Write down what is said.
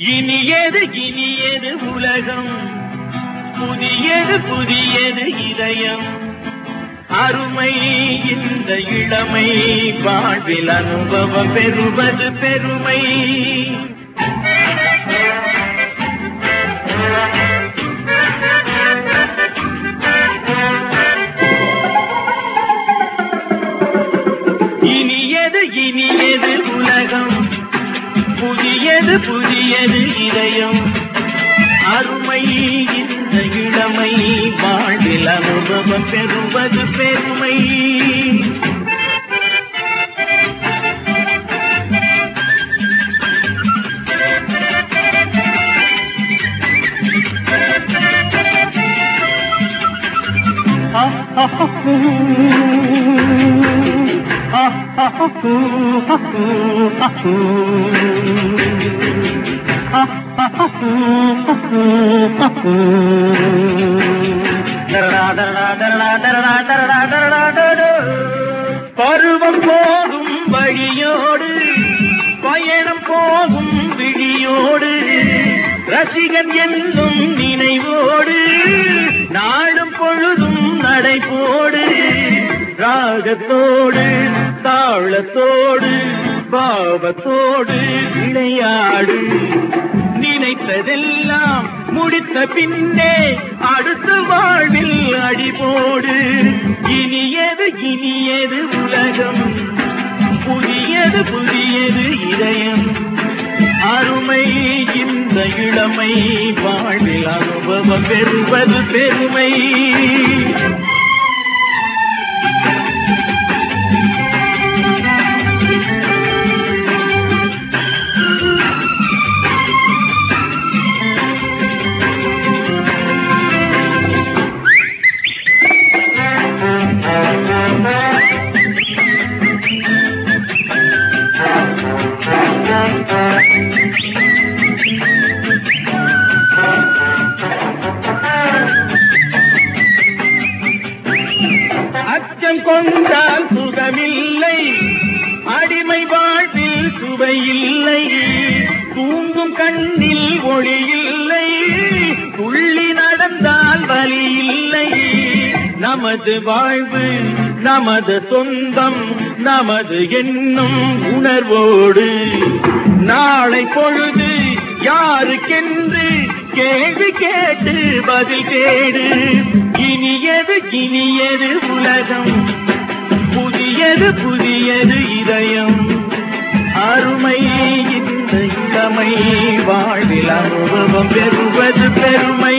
இனியது இனியது உலகம்? புதியது புதியது இதயம். அருமை இந்த இளமை வாழ்வில் அனுபவம் பெறுவது பெருமை. இனியது இனியது உலகம்? புதியது புதியது இதயம். அருமை இந்த இளமை வாழ்வில் அனுபவம் பெறுவது பெருமை. பருவம் போகும் வழியோடு பயணம் போகும் விழியோடு ரசிகன் என்னும் நினைவோடு நாளும் பொழுதும் நடைபோடு ராகத்தோடு தாளத்தோடு பாவத்தோடு விளையாடு. நினைத்ததெல்லாம் முடித்த பின்னே அடுத்த வாழ்வில் அடிபோடு இனியது இனியது உலகம்? புதியது புதியது இதயம். அருமை இந்த இளமை வாழ்வில் அனுபவம் பெறுவது பெருமை. அச்சம் கொண்டால் சுகமில்லை. அடிமை வாழ்வில் சுவையில்லை. தூங்கும் கண்ணில் ஒளி இல்லை துள்ளி நடந்தால் வலி இல்லை நமது வாழ்வு நமது சொந்தம் நமது என்னும் உணர்வோடு. நாளை பொழுது யாருக்கென்று கேள்வி கேட்டு பதில் கேடு இனியது இனியது உலகம்? புதியது புதியது இதயம். அருமை இந்த இளமை வாழ்வில் அனுபவம் பெறுவது பெருமை.